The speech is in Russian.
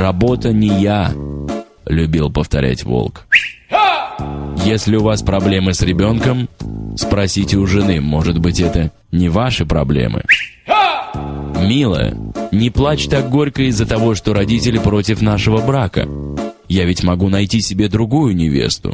«Работа не я», — любил повторять волк. Если у вас проблемы с ребенком, спросите у жены, может быть, это не ваши проблемы. Милая, не плачь так горько из-за того, что родители против нашего брака. Я ведь могу найти себе другую невесту.